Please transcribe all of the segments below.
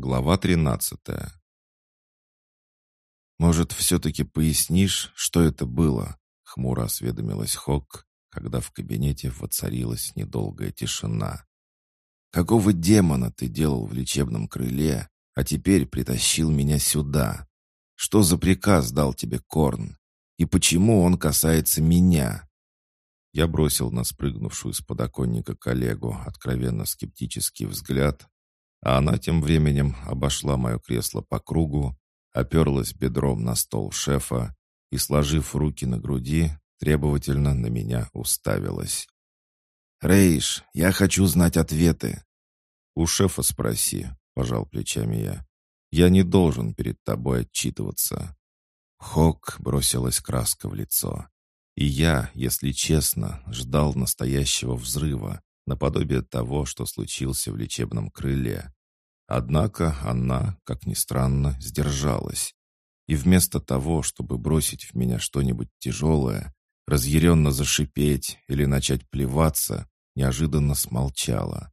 Глава 13 «Может, все-таки пояснишь, что это было?» — хмуро осведомилась Хок, когда в кабинете воцарилась недолгая тишина. «Какого демона ты делал в лечебном крыле, а теперь притащил меня сюда? Что за приказ дал тебе Корн? И почему он касается меня?» Я бросил на спрыгнувшую с подоконника коллегу откровенно скептический взгляд, а она тем временем обошла мое кресло по кругу, оперлась бедром на стол шефа и, сложив руки на груди, требовательно на меня уставилась. «Рейш, я хочу знать ответы». «У шефа спроси», — пожал плечами я. «Я не должен перед тобой отчитываться». Хок бросилась краска в лицо. И я, если честно, ждал настоящего взрыва, наподобие того, что случился в лечебном крыле. Однако она, как ни странно, сдержалась. И вместо того, чтобы бросить в меня что-нибудь тяжелое, разъяренно зашипеть или начать плеваться, неожиданно смолчала.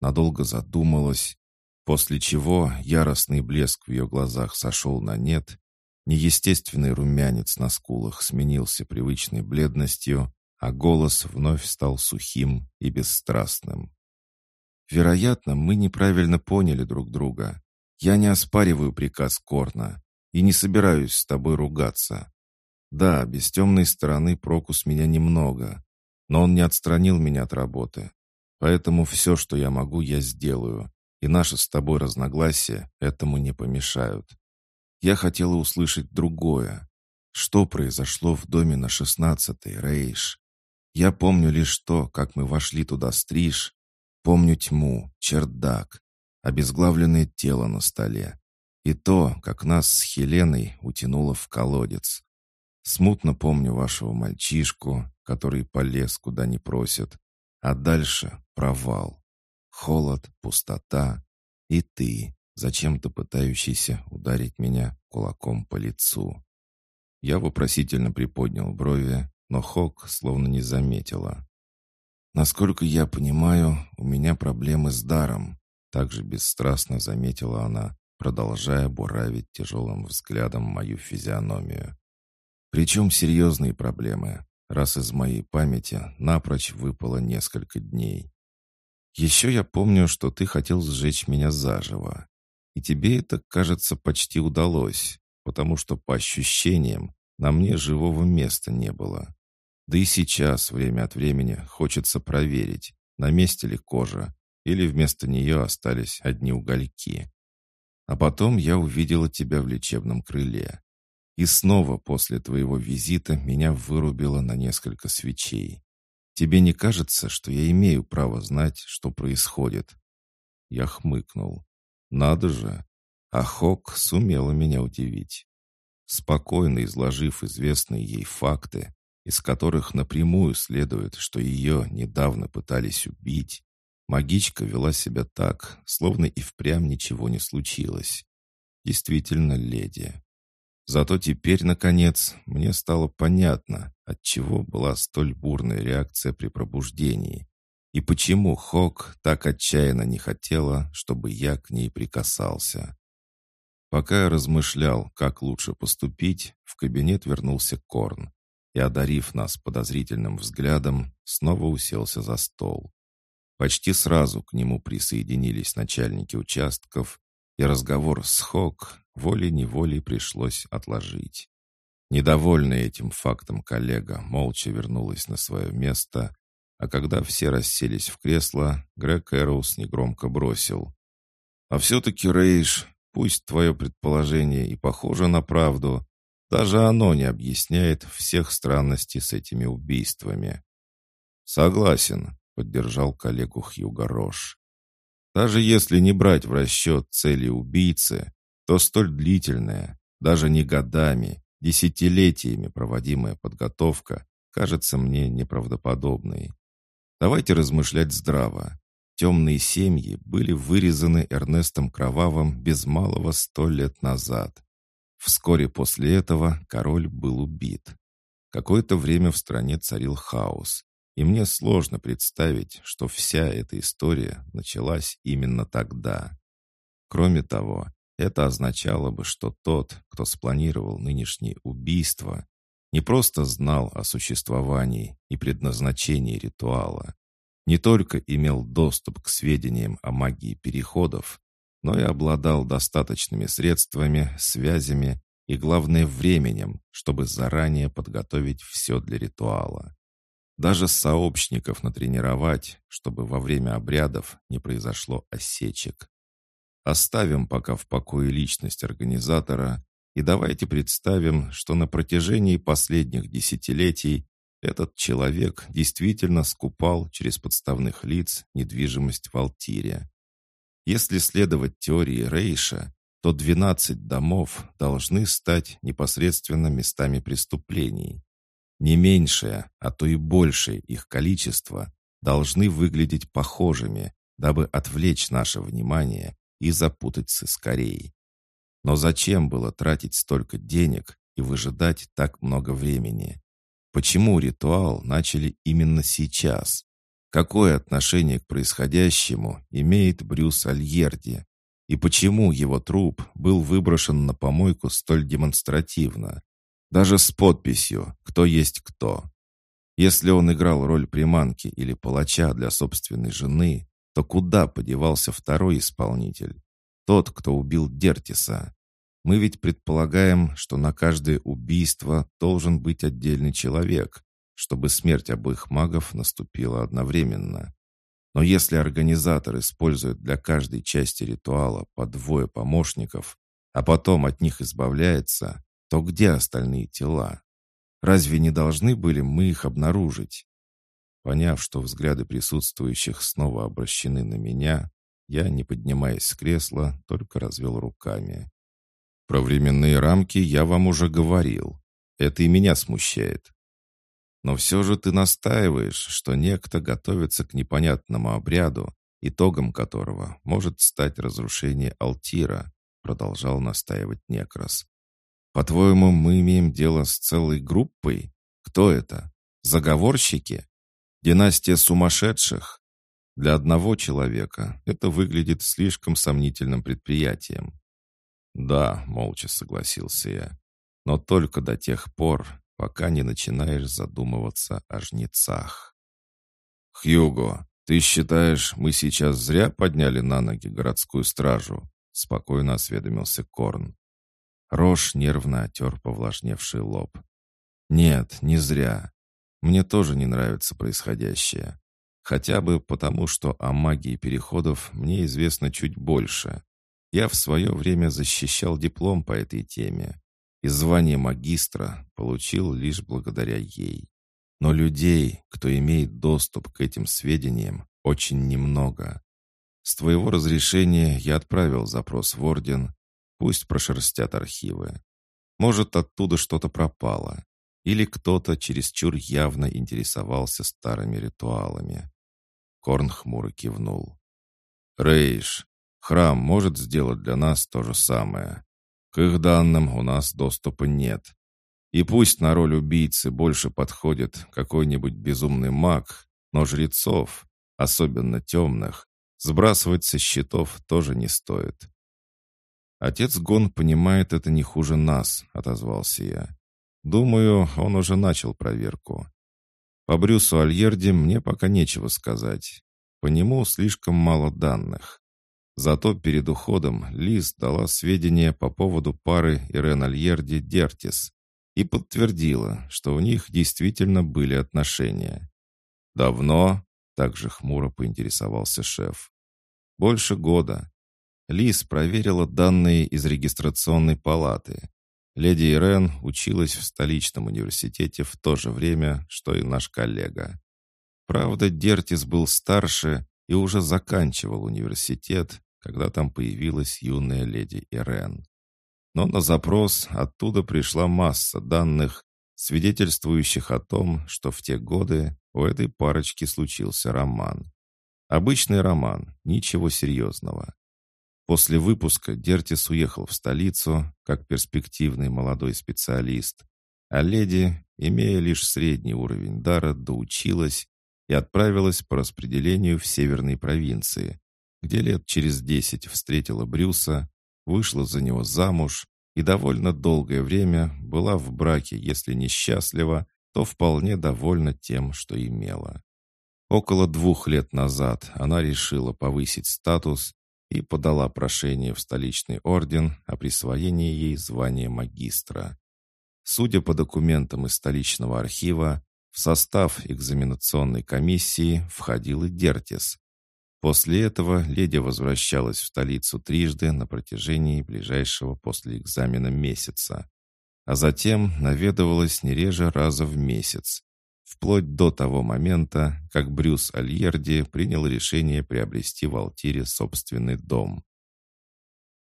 Надолго задумалась, после чего яростный блеск в ее глазах сошел на нет, Неестественный румянец на скулах сменился привычной бледностью, а голос вновь стал сухим и бесстрастным. «Вероятно, мы неправильно поняли друг друга. Я не оспариваю приказ Корна и не собираюсь с тобой ругаться. Да, без темной стороны проку с меня немного, но он не отстранил меня от работы. Поэтому все, что я могу, я сделаю, и наши с тобой разногласия этому не помешают. Я хотела услышать другое. Что произошло в доме на шестнадцатой, Рейш? Я помню лишь то, как мы вошли туда стриж. Помню тьму, чердак, обезглавленное тело на столе. И то, как нас с Хеленой утянуло в колодец. Смутно помню вашего мальчишку, который полез куда не просит. А дальше провал. Холод, пустота и ты, зачем-то пытающийся ударить меня кулаком по лицу. Я вопросительно приподнял брови, но Хок словно не заметила. «Насколько я понимаю, у меня проблемы с даром», также бесстрастно заметила она, продолжая буравить тяжелым взглядом мою физиономию. «Причем серьезные проблемы, раз из моей памяти напрочь выпало несколько дней. Еще я помню, что ты хотел сжечь меня заживо. И тебе это, кажется, почти удалось, потому что, по ощущениям, на мне живого места не было. Да и сейчас, время от времени, хочется проверить, на месте ли кожа, или вместо нее остались одни угольки. А потом я увидела тебя в лечебном крыле. И снова после твоего визита меня вырубило на несколько свечей. Тебе не кажется, что я имею право знать, что происходит?» Я хмыкнул. Надо же, Ахок сумела меня удивить. Спокойно изложив известные ей факты, из которых напрямую следует, что ее недавно пытались убить, магичка вела себя так, словно и впрямь ничего не случилось. Действительно, леди. Зато теперь, наконец, мне стало понятно, отчего была столь бурная реакция при пробуждении, и почему Хок так отчаянно не хотела, чтобы я к ней прикасался? Пока я размышлял, как лучше поступить, в кабинет вернулся Корн и, одарив нас подозрительным взглядом, снова уселся за стол. Почти сразу к нему присоединились начальники участков, и разговор с Хок волей-неволей пришлось отложить. Недовольная этим фактом коллега молча вернулась на свое место, а когда все расселись в кресло, Грег Эроуз негромко бросил. «А все-таки, Рейш, пусть твое предположение и похоже на правду, даже оно не объясняет всех странностей с этими убийствами». «Согласен», — поддержал коллегу Хьюго Рош. «Даже если не брать в расчет цели убийцы, то столь длительная, даже не годами, десятилетиями проводимая подготовка кажется мне неправдоподобной. Давайте размышлять здраво. Темные семьи были вырезаны Эрнестом Кровавым без малого сто лет назад. Вскоре после этого король был убит. Какое-то время в стране царил хаос, и мне сложно представить, что вся эта история началась именно тогда. Кроме того, это означало бы, что тот, кто спланировал нынешнее убийство, не просто знал о существовании и предназначении ритуала, не только имел доступ к сведениям о магии переходов, но и обладал достаточными средствами, связями и, главное, временем, чтобы заранее подготовить все для ритуала. Даже сообщников натренировать, чтобы во время обрядов не произошло осечек. Оставим пока в покое личность организатора и давайте представим, что на протяжении последних десятилетий этот человек действительно скупал через подставных лиц недвижимость в Алтире. Если следовать теории Рейша, то 12 домов должны стать непосредственно местами преступлений. Не меньшее, а то и большее их количество должны выглядеть похожими, дабы отвлечь наше внимание и запутать сыскарей. Но зачем было тратить столько денег и выжидать так много времени? Почему ритуал начали именно сейчас? Какое отношение к происходящему имеет Брюс Альерди? И почему его труп был выброшен на помойку столь демонстративно? Даже с подписью «Кто есть кто». Если он играл роль приманки или палача для собственной жены, то куда подевался второй исполнитель? Тот, кто убил Дертиса. Мы ведь предполагаем, что на каждое убийство должен быть отдельный человек, чтобы смерть обоих магов наступила одновременно. Но если организатор использует для каждой части ритуала по двое помощников, а потом от них избавляется, то где остальные тела? Разве не должны были мы их обнаружить? Поняв, что взгляды присутствующих снова обращены на меня, я, не поднимаясь с кресла, только развел руками. «Про временные рамки я вам уже говорил. Это и меня смущает. Но все же ты настаиваешь, что некто готовится к непонятному обряду, итогом которого может стать разрушение Алтира», продолжал настаивать Некрас. «По-твоему, мы имеем дело с целой группой? Кто это? Заговорщики? Династия сумасшедших? Для одного человека это выглядит слишком сомнительным предприятием. «Да», — молча согласился я, «но только до тех пор, пока не начинаешь задумываться о жнецах». «Хьюго, ты считаешь, мы сейчас зря подняли на ноги городскую стражу?» — спокойно осведомился Корн. Рош нервно отер повлажневший лоб. «Нет, не зря. Мне тоже не нравится происходящее. Хотя бы потому, что о магии переходов мне известно чуть больше. Я в свое время защищал диплом по этой теме, и звание магистра получил лишь благодаря ей. Но людей, кто имеет доступ к этим сведениям, очень немного. С твоего разрешения я отправил запрос в Орден, пусть прошерстят архивы. Может, оттуда что-то пропало, или кто-то чересчур явно интересовался старыми ритуалами. Корн хмуро кивнул. «Рейш, храм может сделать для нас то же самое. К их данным у нас доступа нет. И пусть на роль убийцы больше подходит какой-нибудь безумный маг, но жрецов, особенно темных, сбрасывать со счетов тоже не стоит». «Отец Гон понимает это не хуже нас», — отозвался я. «Думаю, он уже начал проверку. По Брюсу Альерди мне пока нечего сказать. По нему слишком мало данных. Зато перед уходом Лиз дала сведения по поводу пары Ирен Альерди Дертис и подтвердила, что у них действительно были отношения. «Давно?» — также хмуро поинтересовался шеф. «Больше года. Лиз проверила данные из регистрационной палаты. Леди Ирен училась в столичном университете в то же время, что и наш коллега. Правда, Дертис был старше и уже заканчивал университет, когда там появилась юная леди Ирен. Но на запрос оттуда пришла масса данных, свидетельствующих о том, что в те годы у этой парочки случился роман. Обычный роман, ничего серьезного. После выпуска Дертис уехал в столицу как перспективный молодой специалист, а леди, имея лишь средний уровень дара, доучилась и отправилась по распределению в северные провинции, где лет через десять встретила Брюса, вышла за него замуж и довольно долгое время была в браке, если не счастлива, то вполне довольна тем, что имела. Около двух лет назад она решила повысить статус и подала прошение в столичный орден о присвоении ей звания магистра. Судя по документам из столичного архива, в состав экзаменационной комиссии входил и Дертис. После этого леди возвращалась в столицу трижды на протяжении ближайшего после экзамена месяца, а затем наведывалась не реже раза в месяц, вплоть до того момента, как Брюс Альерди принял решение приобрести в Алтире собственный дом.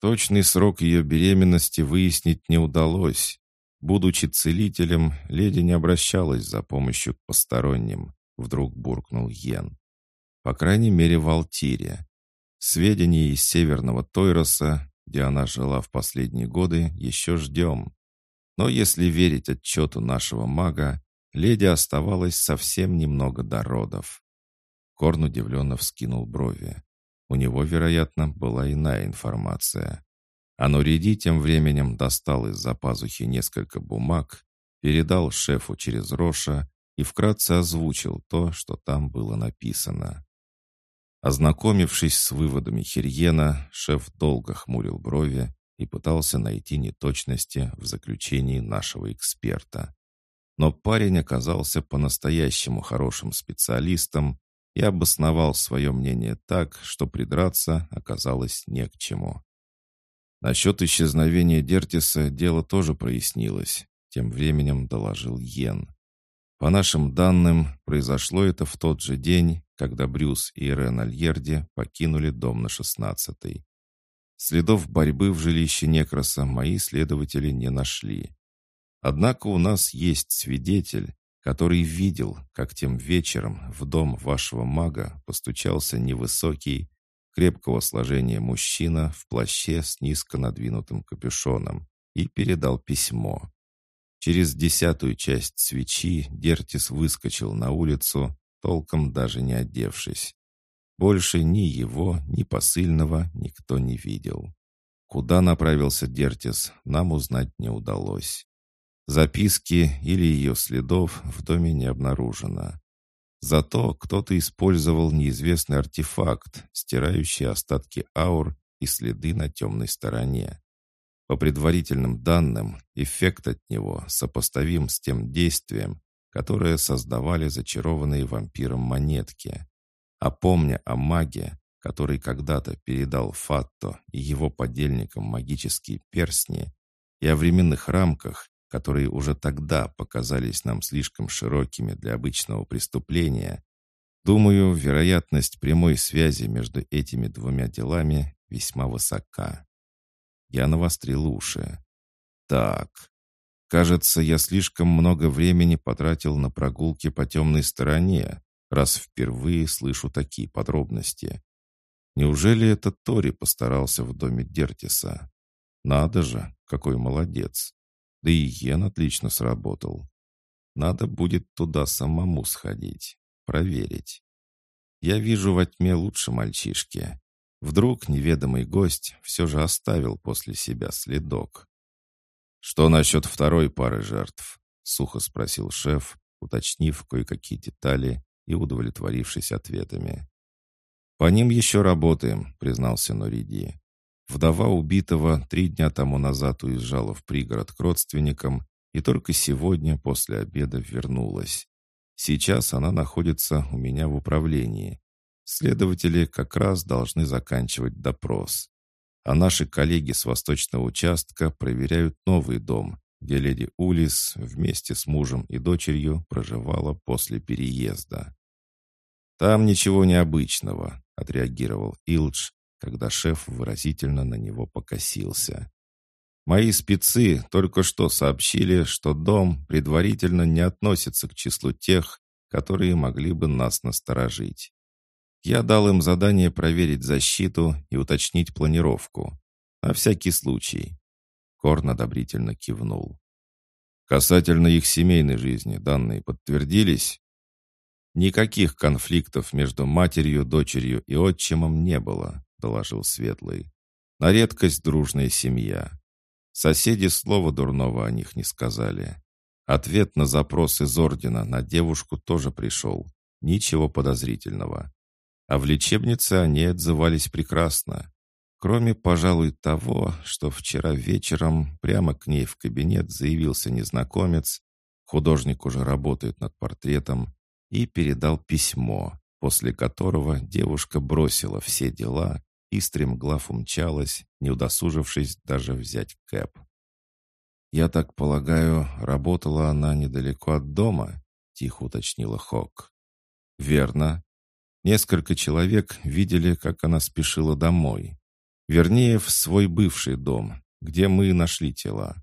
Точный срок ее беременности выяснить не удалось. Будучи целителем, леди не обращалась за помощью к посторонним, вдруг буркнул Йен. По крайней мере, в Алтире. Сведения из северного Тойроса, где она жила в последние годы, еще ждем. Но если верить отчету нашего мага, леди оставалось совсем немного до родов. Корн удивленно вскинул брови. У него, вероятно, была иная информация. А Нуриди тем временем достал из-за пазухи несколько бумаг, передал шефу через Роша и вкратце озвучил то, что там было написано. Ознакомившись с выводами Хирьена, шеф долго хмурил брови и пытался найти неточности в заключении нашего эксперта. Но парень оказался по-настоящему хорошим специалистом и обосновал свое мнение так, что придраться оказалось не к чему. Насчет исчезновения Дертиса дело тоже прояснилось, тем временем доложил Йен. По нашим данным, произошло это в тот же день, когда Брюс и Ирен Альерди покинули дом на 16-й. Следов борьбы в жилище Некроса мои следователи не нашли. Однако у нас есть свидетель, который видел, как тем вечером в дом вашего мага постучался невысокий, крепкого сложения мужчина в плаще с низко надвинутым капюшоном и передал письмо. Через десятую часть свечи Дертис выскочил на улицу, толком даже не одевшись. Больше ни его, ни посыльного никто не видел. Куда направился Дертис, нам узнать не удалось. Записки или ее следов в доме не обнаружено. Зато кто-то использовал неизвестный артефакт, стирающий остатки аур и следы на темной стороне. По предварительным данным, эффект от него сопоставим с тем действием, которое создавали зачарованные вампиром монетки. А помня о маге, который когда-то передал Фатто и его подельникам магические перстни, и о временных рамках, которые уже тогда показались нам слишком широкими для обычного преступления, думаю, вероятность прямой связи между этими двумя делами весьма высока. Я навострил уши. Так, кажется, я слишком много времени потратил на прогулки по темной стороне, раз впервые слышу такие подробности. Неужели это Тори постарался в доме Дертиса? Надо же, какой молодец. Да и Йен отлично сработал. Надо будет туда самому сходить, проверить. Я вижу во тьме лучше мальчишки. Вдруг неведомый гость все же оставил после себя следок. «Что насчет второй пары жертв?» — сухо спросил шеф, уточнив кое-какие детали и удовлетворившись ответами. «По ним еще работаем», — признался Нориди. Вдова убитого три дня тому назад уезжала в пригород к родственникам и только сегодня после обеда вернулась. Сейчас она находится у меня в управлении. Следователи как раз должны заканчивать допрос. А наши коллеги с восточного участка проверяют новый дом, где леди Улис вместе с мужем и дочерью проживала после переезда. «Там ничего необычного», — отреагировал Илдж, когда шеф выразительно на него покосился. «Мои спецы только что сообщили, что дом предварительно не относится к числу тех, которые могли бы нас насторожить. Я дал им задание проверить защиту и уточнить планировку. На всякий случай». Корн одобрительно кивнул. «Касательно их семейной жизни данные подтвердились?» Никаких конфликтов между матерью, дочерью и отчимом не было. — доложил Светлый. «На редкость дружная семья. Соседи слова дурного о них не сказали. Ответ на запрос из ордена на девушку тоже пришел. Ничего подозрительного. А в лечебнице они отзывались прекрасно. Кроме, пожалуй, того, что вчера вечером прямо к ней в кабинет заявился незнакомец, художник уже работает над портретом, и передал письмо, после которого девушка бросила все дела и стремглав умчалась, не удосужившись даже взять кэп. «Я так полагаю, работала она недалеко от дома?» — тихо уточнила Хок. «Верно. Несколько человек видели, как она спешила домой. Вернее, в свой бывший дом, где мы нашли тела.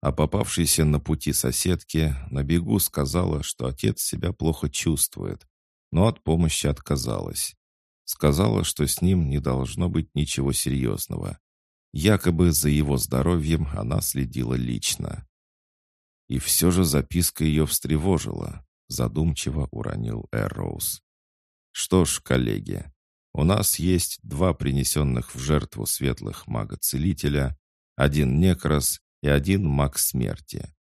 А попавшейся на пути соседке на бегу сказала, что отец себя плохо чувствует, но от помощи отказалась. Сказала, что с ним не должно быть ничего серьезного. Якобы за его здоровьем она следила лично. И все же записка ее встревожила, задумчиво уронил Эрроуз. Что ж, коллеги, у нас есть два принесенных в жертву светлых мага-целителя, один некрас и один маг смерти.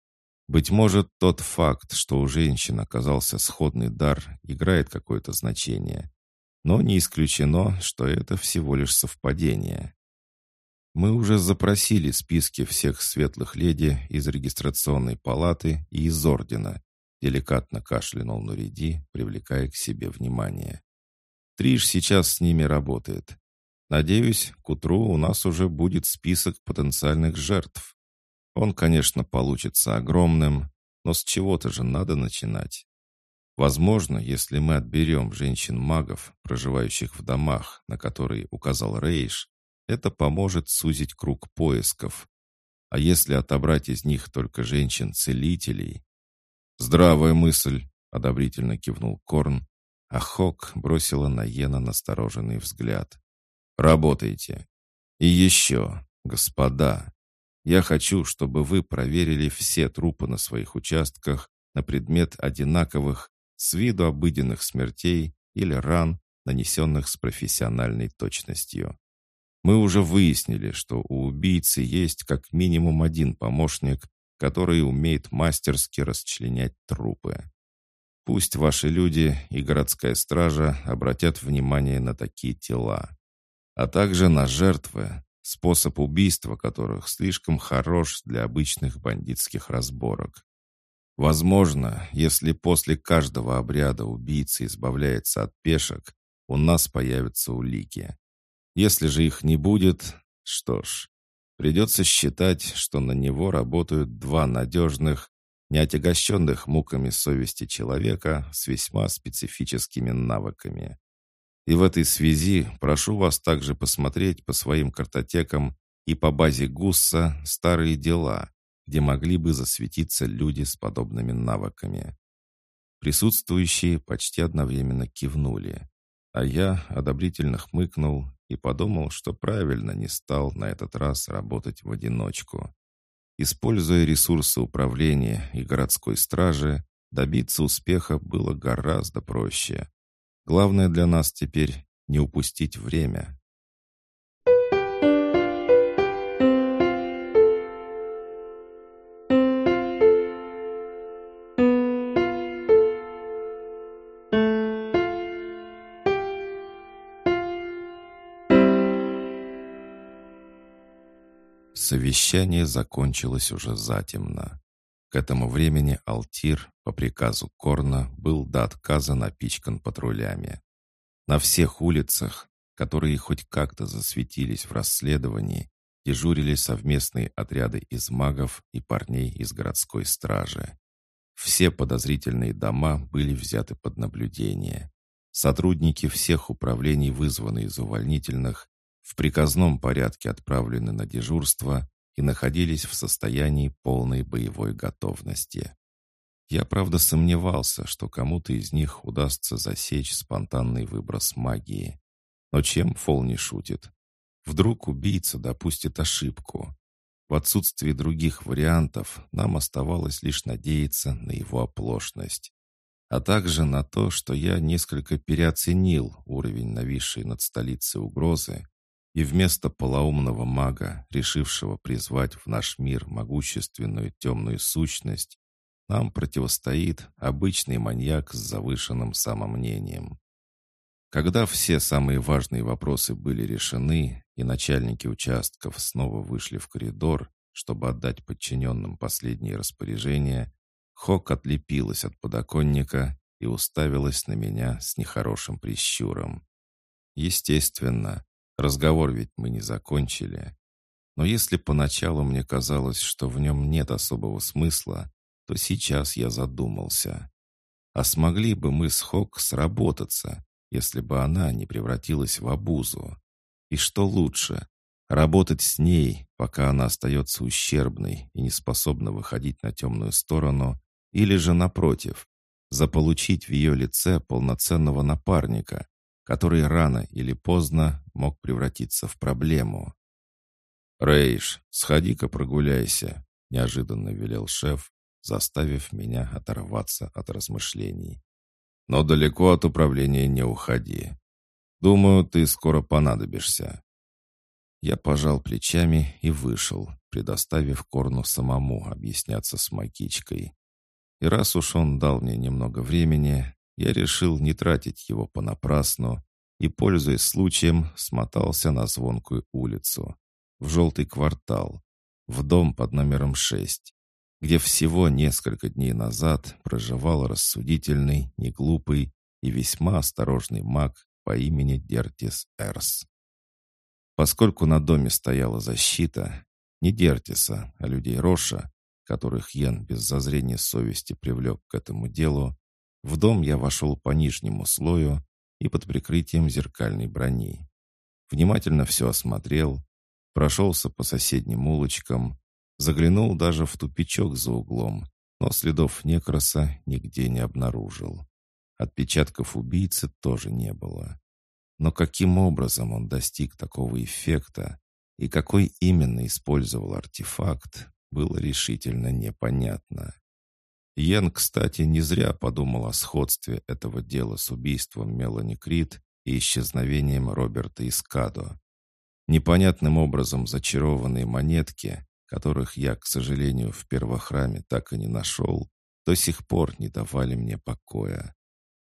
Быть может, тот факт, что у женщин оказался сходный дар, играет какое-то значение. Но не исключено, что это всего лишь совпадение. Мы уже запросили списки всех светлых леди из регистрационной палаты и из ордена, деликатно кашлянул Нуриди, привлекая к себе внимание. Триш сейчас с ними работает. Надеюсь, к утру у нас уже будет список потенциальных жертв. Он, конечно, получится огромным, но с чего-то же надо начинать. Возможно, если мы отберем женщин-магов, проживающих в домах, на которые указал Рейш, это поможет сузить круг поисков. А если отобрать из них только женщин-целителей? «Здравая мысль», — одобрительно кивнул Корн, а Хок бросила на Йена настороженный взгляд. «Работайте. И еще, господа, я хочу, чтобы вы проверили все трупы на своих участках на предмет одинаковых, с виду обыденных смертей или ран, нанесенных с профессиональной точностью. Мы уже выяснили, что у убийцы есть как минимум один помощник, который умеет мастерски расчленять трупы. Пусть ваши люди и городская стража обратят внимание на такие тела, а также на жертвы, способ убийства которых слишком хорош для обычных бандитских разборок. Возможно, если после каждого обряда убийца избавляется от пешек, у нас появятся улики. Если же их не будет, что ж, придется считать, что на него работают два надежных не отягощенных муками совести человека с весьма специфическими навыками. И в этой связи прошу вас также посмотреть по своим картотекам и по базе ГУСа старые дела, где могли бы засветиться люди с подобными навыками. Присутствующие почти одновременно кивнули, а я одобрительно хмыкнул и подумал, что правильно не стал на этот раз работать в одиночку. Используя ресурсы управления и городской стражи, добиться успеха было гораздо проще. Главное для нас теперь не упустить время. Совещание закончилось уже затемно. К этому времени Алтир, по приказу Корна, был до отказа напичкан патрулями. На всех улицах, которые хоть как-то засветились в расследовании, дежурили совместные отряды из магов и парней из городской стражи. Все подозрительные дома были взяты под наблюдение. Сотрудники всех управлений вызваны из увольнительных, в приказном порядке отправлены на дежурство и находились в состоянии полной боевой готовности. Я, правда, сомневался, что кому-то из них удастся засечь спонтанный выброс магии. Но чем Фол не шутит? Вдруг убийца допустит ошибку. В отсутствии других вариантов нам оставалось лишь надеяться на его оплошность. А также на то, что я несколько переоценил уровень нависшей над столицей угрозы И вместо полоумного мага, решившего призвать в наш мир могущественную темную сущность, нам противостоит обычный маньяк с завышенным самомнением. Когда все самые важные вопросы были решены, и начальники участков снова вышли в коридор, чтобы отдать подчиненным последние распоряжения, Хок отлепилась от подоконника и уставилась на меня с нехорошим прищуром. Естественно, разговор ведь мы не закончили. Но если поначалу мне казалось, что в нем нет особого смысла, то сейчас я задумался. А смогли бы мы с Хок сработаться, если бы она не превратилась в обузу? И что лучше, работать с ней, пока она остается ущербной и не способна выходить на темную сторону, или же, напротив, заполучить в ее лице полноценного напарника, который рано или поздно мог превратиться в проблему. «Рейш, сходи-ка прогуляйся», — неожиданно велел шеф, заставив меня оторваться от размышлений. «Но далеко от управления не уходи. Думаю, ты скоро понадобишься». Я пожал плечами и вышел, предоставив Корну самому объясняться с Макичкой. И раз уж он дал мне немного времени, я решил не тратить его понапрасну и, пользуясь случаем, смотался на звонкую улицу, в желтый квартал, в дом под номером 6, где всего несколько дней назад проживал рассудительный, неглупый и весьма осторожный маг по имени Дертис Эрс. Поскольку на доме стояла защита, не Дертиса, а людей Роша, которых Йен без зазрения совести привлек к этому делу, в дом я вошел по нижнему слою и под прикрытием зеркальной брони. Внимательно все осмотрел, прошелся по соседним улочкам, заглянул даже в тупичок за углом, но следов некраса нигде не обнаружил. Отпечатков убийцы тоже не было. Но каким образом он достиг такого эффекта и какой именно использовал артефакт, было решительно непонятно. Йен, кстати, не зря подумал о сходстве этого дела с убийством Мелани Крид и исчезновением Роберта Искадо. Непонятным образом зачарованные монетки, которых я, к сожалению, в первохраме так и не нашел, до сих пор не давали мне покоя.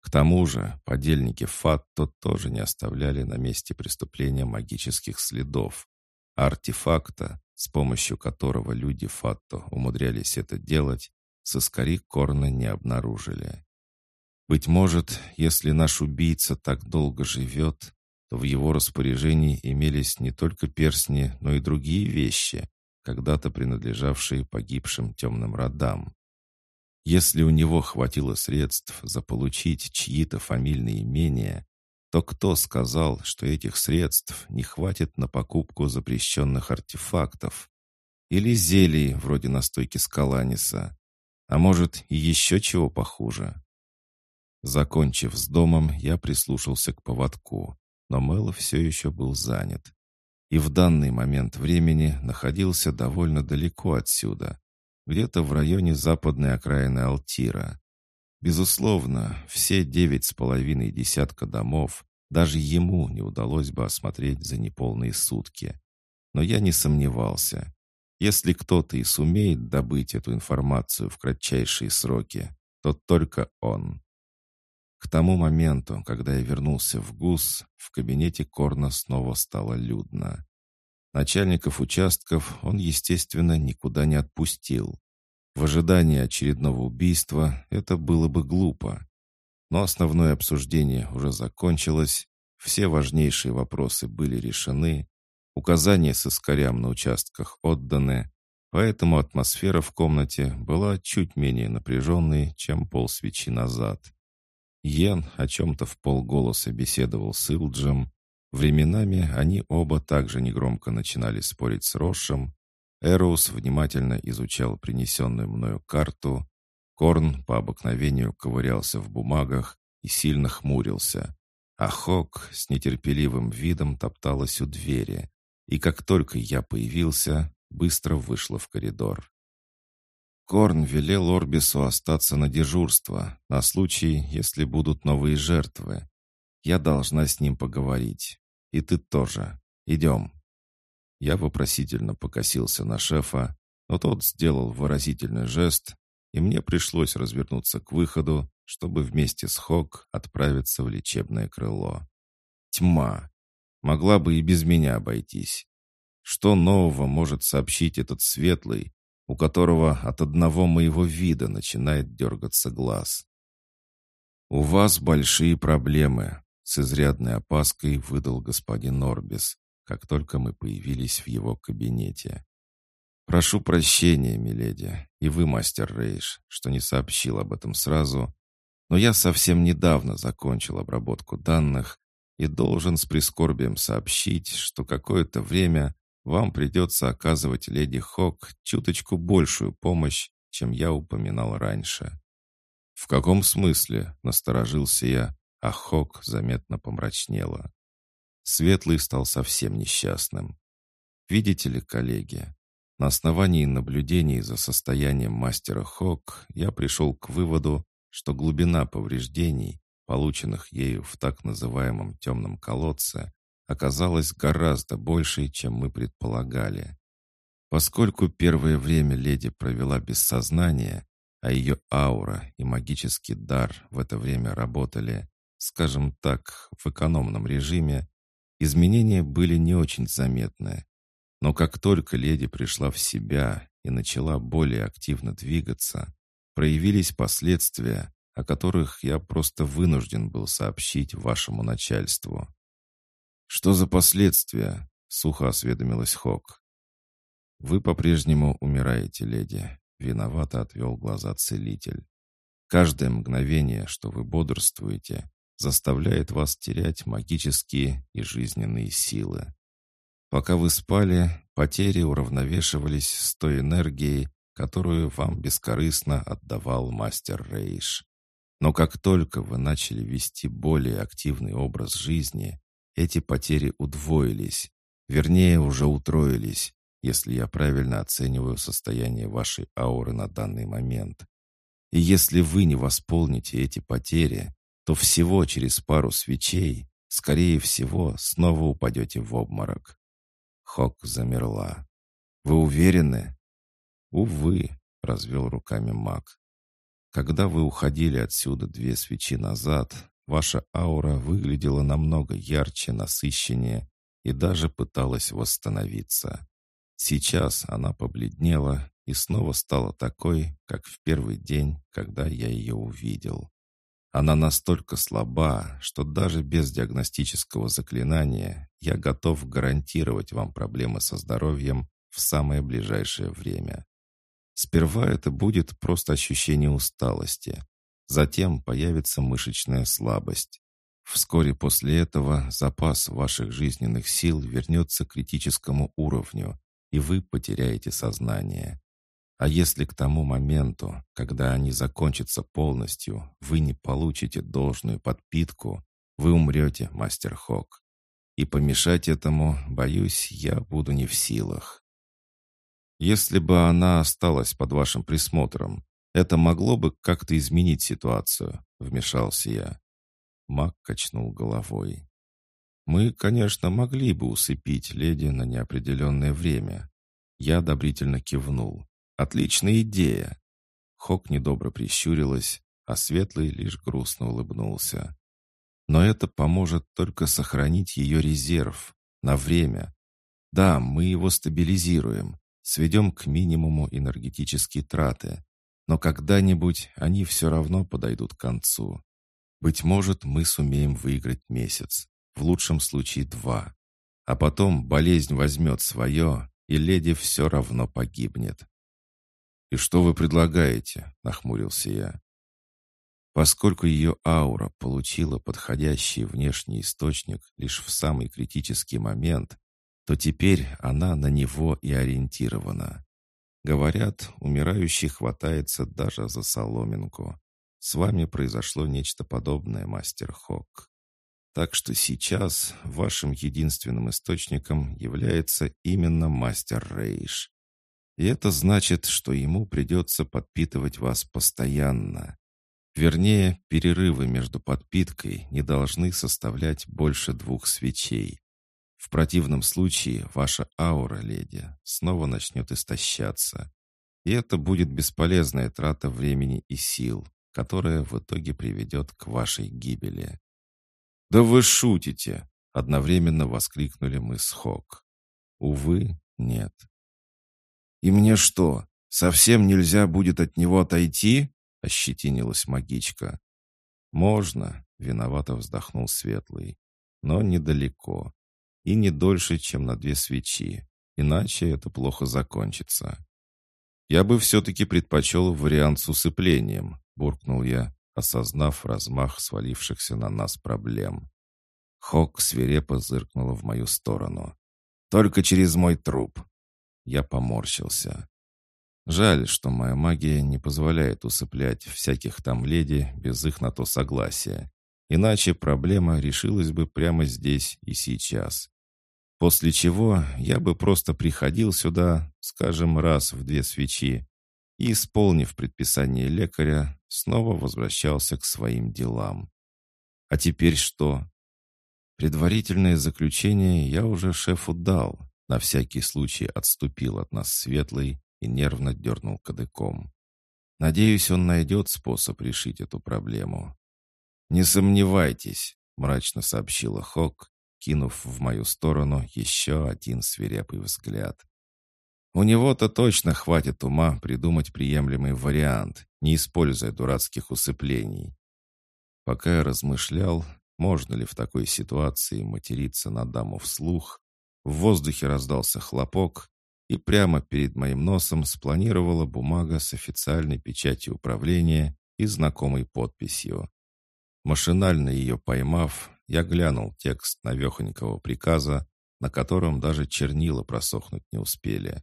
К тому же подельники Фатто тоже не оставляли на месте преступления магических следов, артефакта, с помощью которого люди Фатто умудрялись это делать, соскари Корна не обнаружили. Быть может, если наш убийца так долго живет, то в его распоряжении имелись не только перстни, но и другие вещи, когда-то принадлежавшие погибшим темным родам. Если у него хватило средств заполучить чьи-то фамильные имения, то кто сказал, что этих средств не хватит на покупку запрещенных артефактов? Или зелий, вроде настойки скаланиса? А может, и еще чего похуже? Закончив с домом, я прислушался к поводку, но Мэл все еще был занят. И в данный момент времени находился довольно далеко отсюда, где-то в районе западной окраины Алтира. Безусловно, все девять с половиной десятка домов даже ему не удалось бы осмотреть за неполные сутки. Но я не сомневался. Если кто-то и сумеет добыть эту информацию в кратчайшие сроки, то только он. К тому моменту, когда я вернулся в ГУС, в кабинете Корна снова стало людно. Начальников участков он, естественно, никуда не отпустил. В ожидании очередного убийства это было бы глупо. Но основное обсуждение уже закончилось, все важнейшие вопросы были решены, указания с искорям на участках отданы, поэтому атмосфера в комнате была чуть менее напряженной, чем полсвечи назад. Йен о чем-то в полголоса беседовал с Илджем, Временами они оба также негромко начинали спорить с Рошем. Эроус внимательно изучал принесенную мною карту. Корн по обыкновению ковырялся в бумагах и сильно хмурился. А Хок с нетерпеливым видом топталась у двери. И как только я появился, быстро вышла в коридор. Корн велел Орбису остаться на дежурство, на случай, если будут новые жертвы. Я должна с ним поговорить. И ты тоже. Идем». Я вопросительно покосился на шефа, но тот сделал выразительный жест, и мне пришлось развернуться к выходу, чтобы вместе с Хок отправиться в лечебное крыло. Тьма. Могла бы и без меня обойтись. Что нового может сообщить этот светлый, у которого от одного моего вида начинает дергаться глаз? «У вас большие проблемы», — с изрядной опаской выдал господин Норбис, как только мы появились в его кабинете. «Прошу прощения, миледи, и вы, мастер Рейш, что не сообщил об этом сразу, но я совсем недавно закончил обработку данных и должен с прискорбием сообщить, что какое-то время вам придется оказывать леди Хок чуточку большую помощь, чем я упоминал раньше». «В каком смысле?» — насторожился я, а Хок заметно помрачнела. Светлый стал совсем несчастным. «Видите ли, коллеги, на основании наблюдений за состоянием мастера Хок я пришел к выводу, что глубина повреждений, полученных ею в так называемом темном колодце, оказалась гораздо большей, чем мы предполагали. Поскольку первое время леди провела без сознания, а ее аура и магический дар в это время работали, скажем так, в экономном режиме, изменения были не очень заметны. Но как только леди пришла в себя и начала более активно двигаться, проявились последствия, о которых я просто вынужден был сообщить вашему начальству. «Что за последствия?» — сухо осведомилась Хок. «Вы по-прежнему умираете, леди», — виновато отвел глаза целитель. «Каждое мгновение, что вы бодрствуете, заставляет вас терять магические и жизненные силы. Пока вы спали, потери уравновешивались с той энергией, которую вам бескорыстно отдавал мастер Рейш. Но как только вы начали вести более активный образ жизни, эти потери удвоились, вернее, уже утроились, если я правильно оцениваю состояние вашей ауры на данный момент. И если вы не восполните эти потери, то всего через пару свечей, скорее всего, снова упадете в обморок. Хок замерла. «Вы уверены?» «Увы», — развел руками маг. «Когда вы уходили отсюда две свечи назад, ваша аура выглядела намного ярче, насыщеннее и даже пыталась восстановиться. Сейчас она побледнела и снова стала такой, как в первый день, когда я ее увидел. Она настолько слаба, что даже без диагностического заклинания я готов гарантировать вам проблемы со здоровьем в самое ближайшее время. Сперва это будет просто ощущение усталости. Затем появится мышечная слабость. Вскоре после этого запас ваших жизненных сил вернется к критическому уровню, и вы потеряете сознание. А если к тому моменту, когда они закончатся полностью, вы не получите должную подпитку, вы умрете, мастер Хок. И помешать этому, боюсь, я буду не в силах. Если бы она осталась под вашим присмотром, это могло бы как-то изменить ситуацию, вмешался я. Мак качнул головой. Мы, конечно, могли бы усыпить леди на неопределенное время. Я одобрительно кивнул. Отличная идея. Хок недобро прищурилась, а Светлый лишь грустно улыбнулся. Но это поможет только сохранить ее резерв на время. Да, мы его стабилизируем, сведем к минимуму энергетические траты, но когда-нибудь они все равно подойдут к концу. Быть может, мы сумеем выиграть месяц, в лучшем случае два. А потом болезнь возьмет свое, и леди все равно погибнет. «И что вы предлагаете?» — нахмурился я. Поскольку ее аура получила подходящий внешний источник лишь в самый критический момент, то теперь она на него и ориентирована. Говорят, умирающий хватается даже за соломинку. С вами произошло нечто подобное, мастер Хок. Так что сейчас вашим единственным источником является именно мастер Рейш. И это значит, что ему придется подпитывать вас постоянно. Вернее, перерывы между подпиткой не должны составлять больше двух свечей. В противном случае ваша аура, леди, снова начнет истощаться. И это будет бесполезная трата времени и сил, которая в итоге приведет к вашей гибели. «Да вы шутите!» — одновременно воскликнули мы с Хок. Увы, нет. «И мне что, совсем нельзя будет от него отойти?» — ощетинилась магичка. «Можно», — виновато вздохнул Светлый, — «но недалеко и не дольше, чем на две свечи, иначе это плохо закончится». «Я бы все-таки предпочел вариант с усыплением», — буркнул я, осознав размах свалившихся на нас проблем. Хок свирепо зыркнула в мою сторону. «Только через мой труп». Я поморщился. Жаль, что моя магия не позволяет усыплять всяких там леди без их на то согласия. Иначе проблема решилась бы прямо здесь и сейчас. После чего я бы просто приходил сюда, скажем, раз в две свечи, и, исполнив предписание лекаря, снова возвращался к своим делам. А теперь что? Предварительное заключение я уже шефу дал, на всякий случай отступил от нас светлый и нервно дернул кадыком. Надеюсь, он найдет способ решить эту проблему. «Не сомневайтесь», — мрачно сообщила Хок, кинув в мою сторону еще один свирепый взгляд. У него-то точно хватит ума придумать приемлемый вариант, не используя дурацких усыплений. Пока я размышлял, можно ли в такой ситуации материться на даму вслух, в воздухе раздался хлопок, и прямо перед моим носом спланировала бумага с официальной печатью управления и знакомой подписью. Машинально ее поймав, я глянул текст навехонького приказа, на котором даже чернила просохнуть не успели.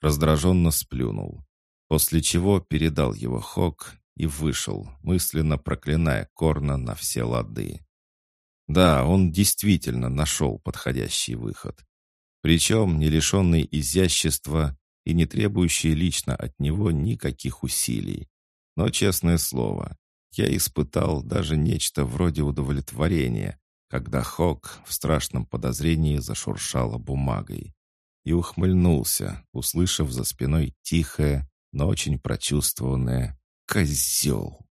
Раздраженно сплюнул, после чего передал его Хок и вышел, мысленно проклиная Корна на все лады. Да, он действительно нашел подходящий выход. Причем не лишенный изящества и не требующий лично от него никаких усилий. Но, честное слово, я испытал даже нечто вроде удовлетворения, когда Хок в страшном подозрении зашуршала бумагой. И ухмыльнулся, услышав за спиной тихое, но очень прочувствованное «Козел!».